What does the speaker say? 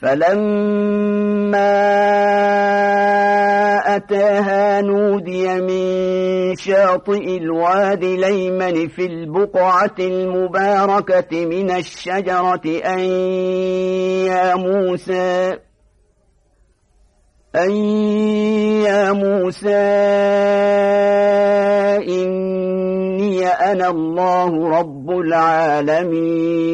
فلما أتاها نودي من شاطئ الواد ليمن في البقعة المباركة من الشجرة أن يا موسى أن يا موسى إني أنا الله رب العالمين.